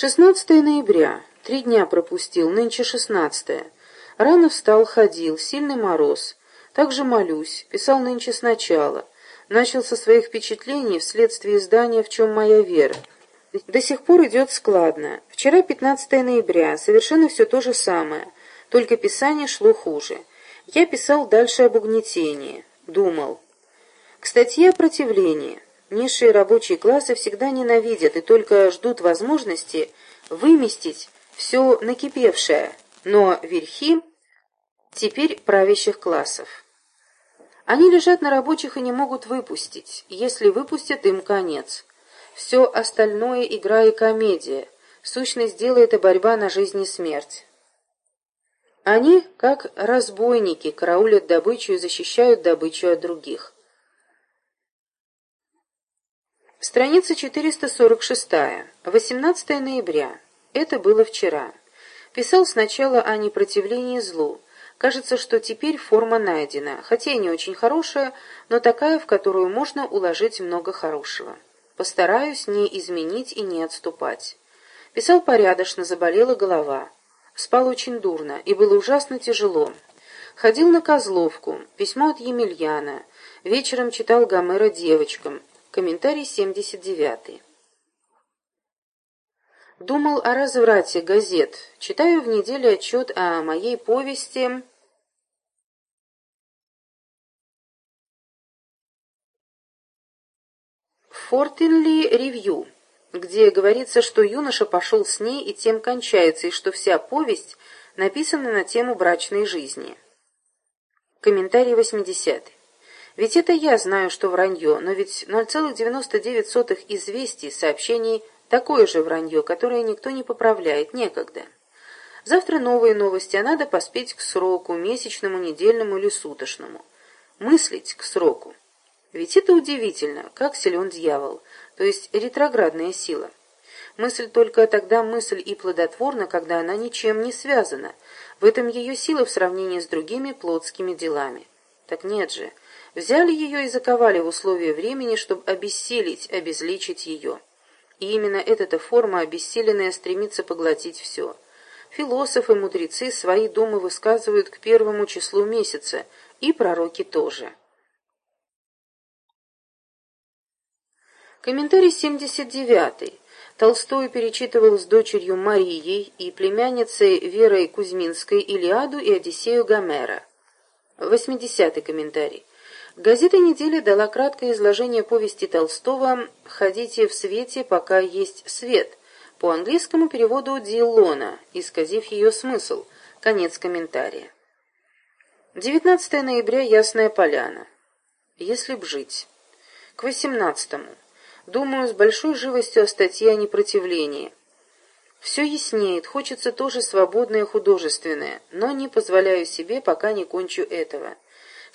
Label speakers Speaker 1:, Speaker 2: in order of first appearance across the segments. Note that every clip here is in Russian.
Speaker 1: 16 ноября. Три дня пропустил, нынче 16. Рано встал, ходил, сильный мороз. Также молюсь, писал нынче сначала. Начал со своих впечатлений вследствие издания «В чем моя вера». До сих пор идет складно. Вчера, 15 ноября, совершенно все то же самое, только писание шло хуже. Я писал дальше об угнетении. Думал. К статье о противлении. Низшие рабочие классы всегда ненавидят и только ждут возможности выместить все накипевшее, но верхи теперь правящих классов. Они лежат на рабочих и не могут выпустить. Если выпустят, им конец. Все остальное — игра и комедия. Сущность дела — это борьба на жизнь и смерть. Они, как разбойники, караулят добычу и защищают добычу от других. Страница 446. 18 ноября. Это было вчера. Писал сначала о непротивлении злу. Кажется, что теперь форма найдена, хотя и не очень хорошая, но такая, в которую можно уложить много хорошего. Постараюсь не изменить и не отступать. Писал порядочно, заболела голова. Спал очень дурно, и было ужасно тяжело. Ходил на Козловку, письмо от Емельяна. Вечером читал Гомера девочкам. Комментарий 79. Думал о разврате газет. Читаю в неделю отчет о моей повести «Фортинли Ревью», где говорится, что юноша пошел с ней и тем кончается, и что вся повесть написана на тему брачной жизни. Комментарий 80. Ведь это я знаю, что вранье, но ведь 0,99 известий, сообщений – Такое же вранье, которое никто не поправляет, некогда. Завтра новые новости, а надо поспеть к сроку, месячному, недельному или суточному. Мыслить к сроку. Ведь это удивительно, как силен дьявол, то есть ретроградная сила. Мысль только тогда мысль и плодотворна, когда она ничем не связана. В этом ее сила в сравнении с другими плотскими делами. Так нет же. Взяли ее и заковали в условия времени, чтобы обессилить, обезличить ее. И именно эта форма, обессиленная, стремится поглотить все. Философы, мудрецы свои думы высказывают к первому числу месяца, и пророки тоже. Комментарий 79. Толстой перечитывал с дочерью Марией и племянницей Верой Кузьминской Илиаду и Одиссею Гомера. 80. комментарий. Газета «Неделя» дала краткое изложение повести Толстого «Ходите в свете, пока есть свет» по английскому переводу Дилона, исказив ее смысл. Конец комментария. 19 ноября. Ясная поляна. Если б жить. К 18. -му. Думаю с большой живостью о статье о непротивлении. Все яснеет, хочется тоже свободное художественное, но не позволяю себе, пока не кончу этого.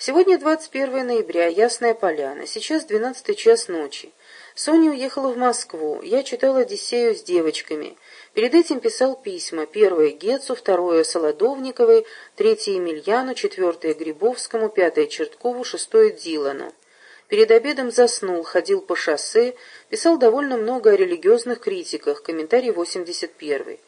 Speaker 1: Сегодня 21 ноября, Ясная Поляна. Сейчас 12 час ночи. Соня уехала в Москву. Я читал «Одиссею» с девочками. Перед этим писал письма. Первое Гетцу, второе Солодовниковой, третье Емельяну, четвертое Грибовскому, пятое Черткову, шестое Дилану. Перед обедом заснул, ходил по шоссе, писал довольно много о религиозных критиках. Комментарий 81.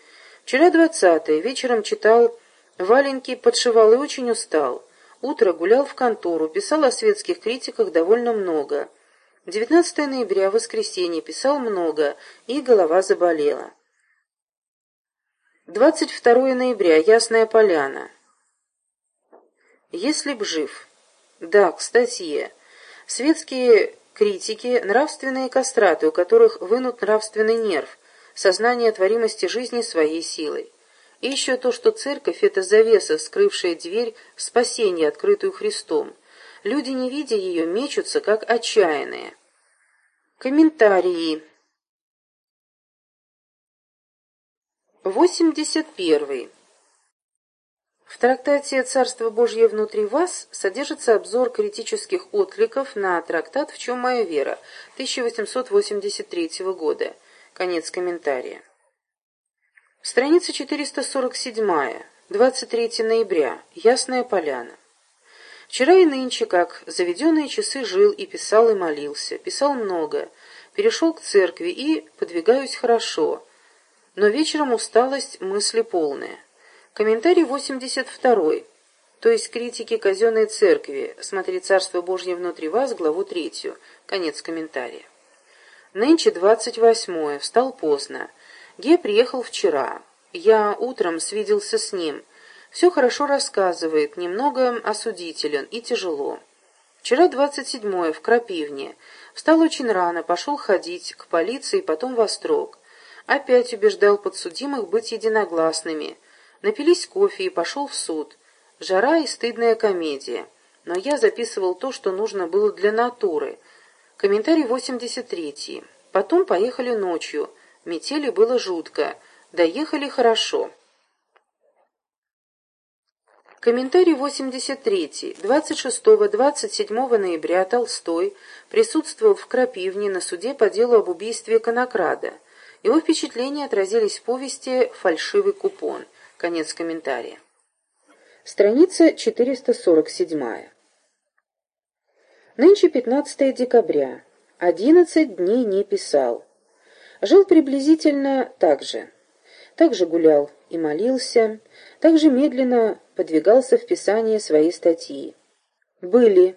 Speaker 1: Вчера 20 вечером читал «Валенький подшивал» и очень устал. Утро гулял в контору, писал о светских критиках довольно много. 19 ноября, воскресенье, писал много, и голова заболела. 22 ноября, Ясная Поляна. Если б жив. Да, кстати, светские критики – нравственные кастраты, у которых вынут нравственный нерв, сознание творимости жизни своей силой. И еще то, что церковь — это завеса, скрывшая дверь в спасение, открытую Христом. Люди, не видя ее, мечутся, как отчаянные. Комментарии. 81. В трактате «Царство Божье внутри вас» содержится обзор критических откликов на трактат «В чем моя вера» 1883 года. Конец комментария. Страница 447. 23 ноября. Ясная поляна. Вчера и нынче, как заведенные часы, жил и писал, и молился. Писал много. Перешел к церкви и подвигаюсь хорошо. но вечером усталость мысли полная. Комментарий 82 то есть критики казенной церкви, смотри «Царство Божье внутри вас», главу третью, конец комментария. Нынче двадцать восьмое, встал поздно. Ге приехал вчера. Я утром свиделся с ним. Все хорошо рассказывает, немного осудителен и тяжело. Вчера двадцать седьмое, в Крапивне. Встал очень рано, пошел ходить к полиции, потом в Острог. Опять убеждал подсудимых быть единогласными. Напились кофе и пошел в суд. Жара и стыдная комедия. Но я записывал то, что нужно было для натуры. Комментарий 83. Потом поехали ночью. Метели было жутко. Доехали хорошо. Комментарий 83. 26-27 ноября Толстой присутствовал в Крапивне на суде по делу об убийстве Конокрада. Его впечатления отразились в повести «Фальшивый купон». Конец комментария. Страница 447. Нынче 15 декабря. Одиннадцать дней не писал. Жил приблизительно так же. Так же гулял и молился, так же медленно подвигался в писание своей статьи. Были.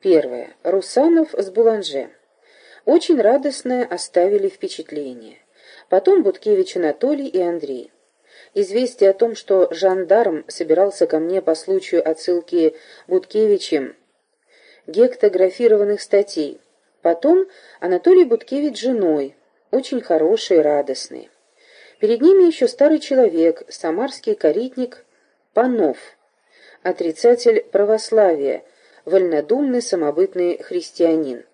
Speaker 1: Первое. Русанов с Буланже. Очень радостное оставили впечатление. Потом Буткевич Анатолий и Андрей. Известие о том, что жандарм собирался ко мне по случаю отсылки Буткевичем гектографированных статей. Потом Анатолий Буткевич женой, очень хороший и радостный. Перед ними еще старый человек, самарский коритник Панов, отрицатель православия, вольнодумный самобытный христианин.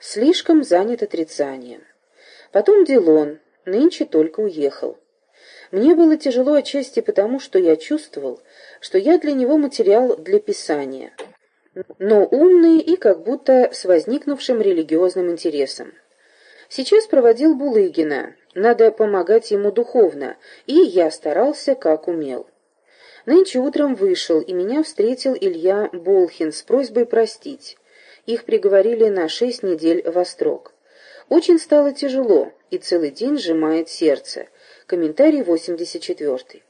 Speaker 1: Слишком занят отрицанием. Потом Дилон, нынче только уехал. Мне было тяжело отчасти потому, что я чувствовал, что я для него материал для писания, но умный и как будто с возникнувшим религиозным интересом. Сейчас проводил Булыгина, надо помогать ему духовно, и я старался, как умел. Нынче утром вышел, и меня встретил Илья Болхин с просьбой простить. Их приговорили на шесть недель в острог. Очень стало тяжело, и целый день сжимает сердце. Комментарий 84.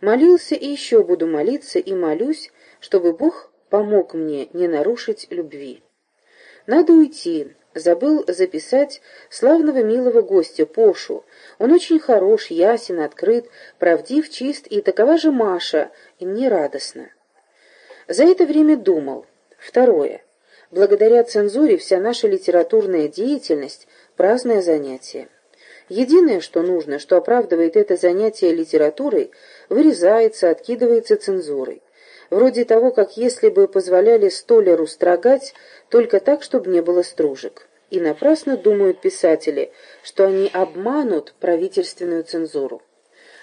Speaker 1: Молился и еще буду молиться и молюсь, чтобы Бог помог мне не нарушить любви. Надо уйти. Забыл записать славного милого гостя Пошу. Он очень хорош, ясен, открыт, правдив, чист, и такова же Маша, и мне радостно. За это время думал. Второе. Благодаря цензуре вся наша литературная деятельность – праздное занятие. Единое, что нужно, что оправдывает это занятие литературой, вырезается, откидывается цензурой. Вроде того, как если бы позволяли столяру строгать, только так, чтобы не было стружек. И напрасно думают писатели, что они обманут правительственную цензуру.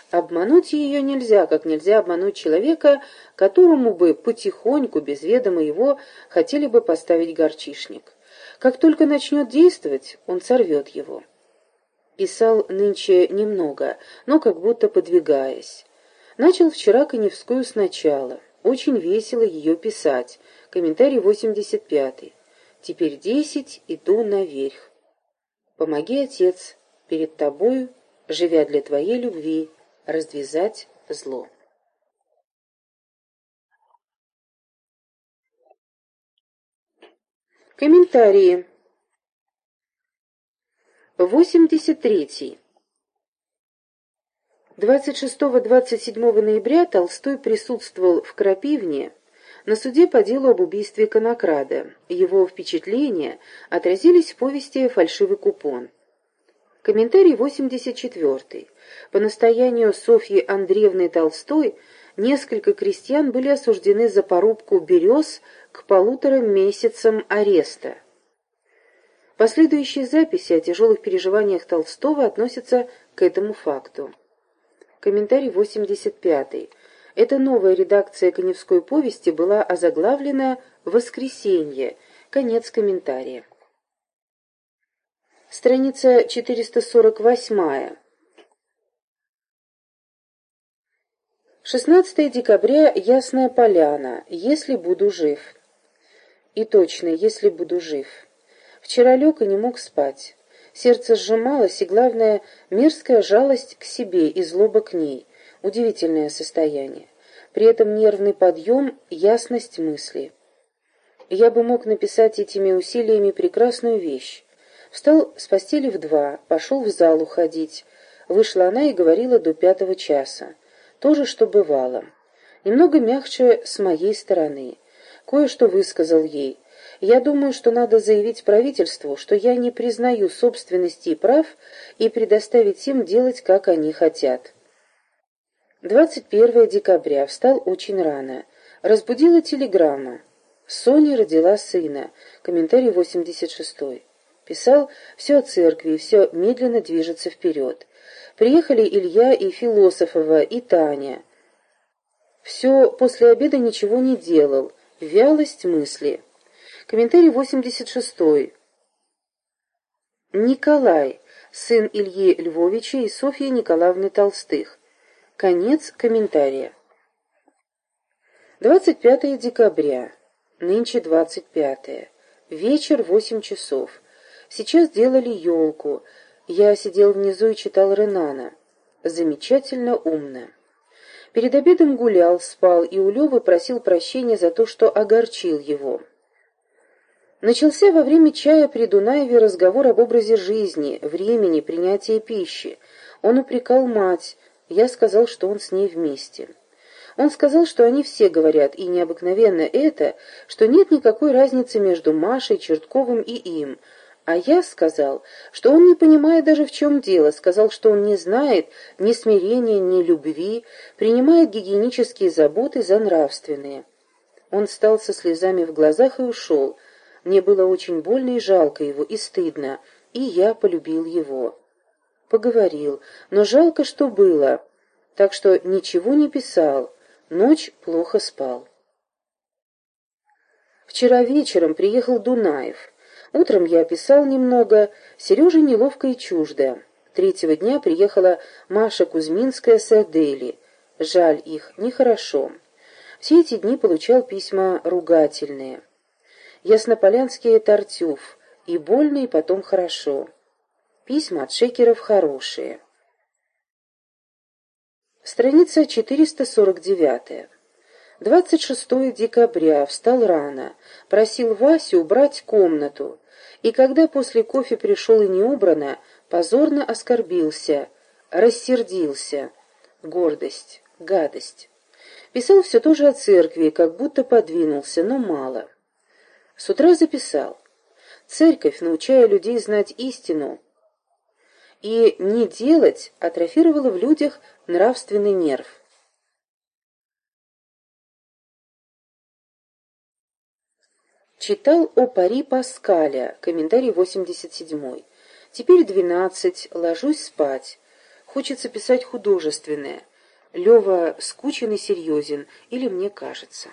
Speaker 1: Обмануть ее нельзя, как нельзя обмануть человека, которому бы потихоньку, без ведома его, хотели бы поставить горчишник. Как только начнет действовать, он сорвет его. Писал нынче немного, но как будто подвигаясь. Начал вчера Коневскую сначала. Очень весело ее писать. Комментарий 85. Теперь десять, иду наверх. Помоги, Отец, перед тобою, живя для твоей любви, раздвязать зло. Комментарии. 83. 26-27 ноября Толстой присутствовал в Крапивне на суде по делу об убийстве Конокрада. Его впечатления отразились в повести «Фальшивый купон». Комментарий 84. По настоянию Софьи Андреевны Толстой несколько крестьян были осуждены за порубку берез к полутора месяцам ареста. Последующие записи о тяжелых переживаниях Толстого относятся к этому факту. Комментарий 85. Эта новая редакция Коневской повести была озаглавлена «Воскресенье». Конец комментария. Страница 448. 16 декабря. Ясная поляна. Если буду жив. И точно, если буду жив. Вчера лег и не мог спать. Сердце сжималось, и, главное, мерзкая жалость к себе и злоба к ней. Удивительное состояние. При этом нервный подъем, ясность мысли. Я бы мог написать этими усилиями прекрасную вещь. Встал с постели в два, пошел в зал уходить. Вышла она и говорила до пятого часа. То же, что бывало. Немного мягче с моей стороны. Кое-что высказал ей. Я думаю, что надо заявить правительству, что я не признаю собственности и прав и предоставить им делать, как они хотят. 21 декабря. Встал очень рано. Разбудила телеграмма. Соня родила сына. Комментарий 86. Писал «Все о церкви, все медленно движется вперед». Приехали Илья и Философова, и Таня. Все после обеда ничего не делал. Вялость мысли. Комментарий 86. Николай, сын Ильи Львовича и Софьи Николаевны Толстых. Конец комментария. 25 декабря. Нынче 25. Вечер 8 часов. Сейчас делали елку. Я сидел внизу и читал Ренана. Замечательно умно. Перед обедом гулял, спал и у Левы просил прощения за то, что огорчил его. Начался во время чая при Дунаеве разговор об образе жизни, времени, принятия пищи. Он упрекал мать, я сказал, что он с ней вместе. Он сказал, что они все говорят, и необыкновенно это, что нет никакой разницы между Машей, Чертковым и им. А я сказал, что он не понимает даже в чем дело, сказал, что он не знает ни смирения, ни любви, принимает гигиенические заботы за нравственные. Он стал со слезами в глазах и ушел, мне было очень больно и жалко его, и стыдно, и я полюбил его. Поговорил, но жалко, что было, так что ничего не писал, ночь плохо спал. Вчера вечером приехал Дунаев. Утром я писал немного, Сережа неловко и чуждо. Третьего дня приехала Маша Кузьминская с Адели. Жаль их, нехорошо. Все эти дни получал письма ругательные. Яснополянский Тартюф. И больно, и потом хорошо. Письма от шекеров хорошие. Страница 449. 26 декабря. Встал рано. Просил Васю убрать комнату. И когда после кофе пришел и не убрано, позорно оскорбился, рассердился. Гордость, гадость. Писал все тоже о церкви, как будто подвинулся, но мало. С утра записал. Церковь, научая людей знать истину, и не делать, атрофировала в людях нравственный нерв. Читал о пари Паскаля, комментарий 87. Теперь двенадцать, ложусь спать. Хочется писать художественное. Лева скучен и серьезен, или мне кажется.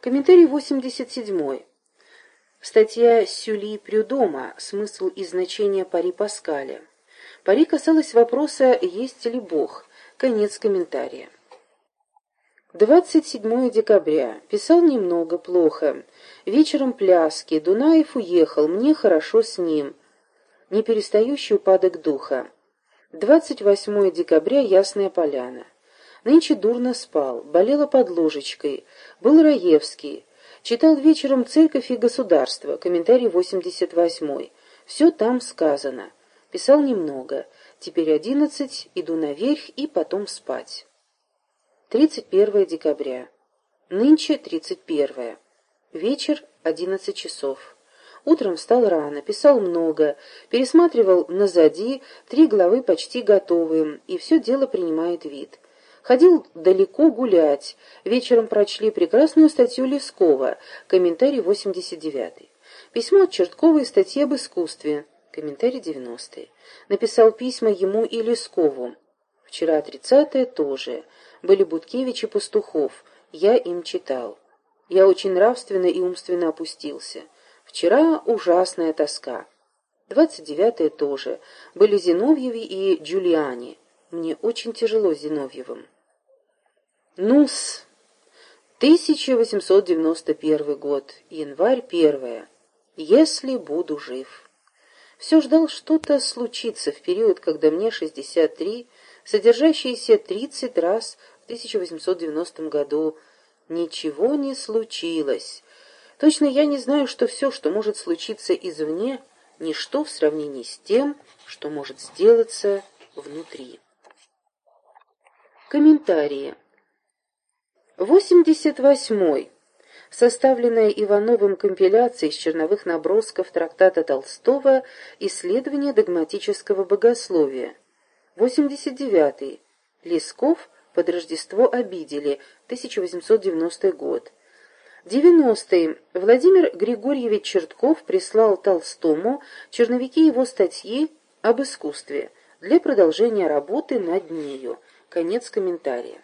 Speaker 1: Комментарий 87. Статья Сюли Прюдома «Смысл и значение пари Паскаля». Пари касалась вопроса «Есть ли Бог?». Конец комментария. 27 декабря. Писал немного, плохо. Вечером пляски. Дунаев уехал, мне хорошо с ним. Неперестающий упадок духа. 28 декабря. Ясная поляна. Нынче дурно спал, болела под ложечкой. Был Раевский. Читал вечером «Церковь и государство», комментарий 88 Все там сказано. Писал немного. Теперь одиннадцать, иду наверх и потом спать. 31 декабря. Нынче 31. Вечер, 11 часов. Утром встал рано, писал много, пересматривал назади, три главы почти готовые, и все дело принимает вид. Ходил далеко гулять. Вечером прочли прекрасную статью Лескова, комментарий 89 Письмо от Черткова и статьи об искусстве, комментарий 90 Написал письма ему и Лескову. Вчера 30 тоже. Были Буткевич и Пастухов. Я им читал. Я очень нравственно и умственно опустился. Вчера ужасная тоска. 29 тоже. Были Зиновьеви и Джулиани. Мне очень тяжело с Зиновьевым. Нус. 1891 год. Январь 1. Если буду жив. все ждал что-то случиться в период, когда мне 63, содержащиеся 30 раз в 1890 году. Ничего не случилось. Точно я не знаю, что все, что может случиться извне, ничто в сравнении с тем, что может сделаться внутри. Комментарии. 88. Составленная Ивановым компиляция из черновых набросков трактата Толстого «Исследование догматического богословия». 89. Лесков под Рождество обидели, 1890 год. 90. Владимир Григорьевич Чертков прислал Толстому черновики его статьи об искусстве для продолжения работы над нею. Конец комментария.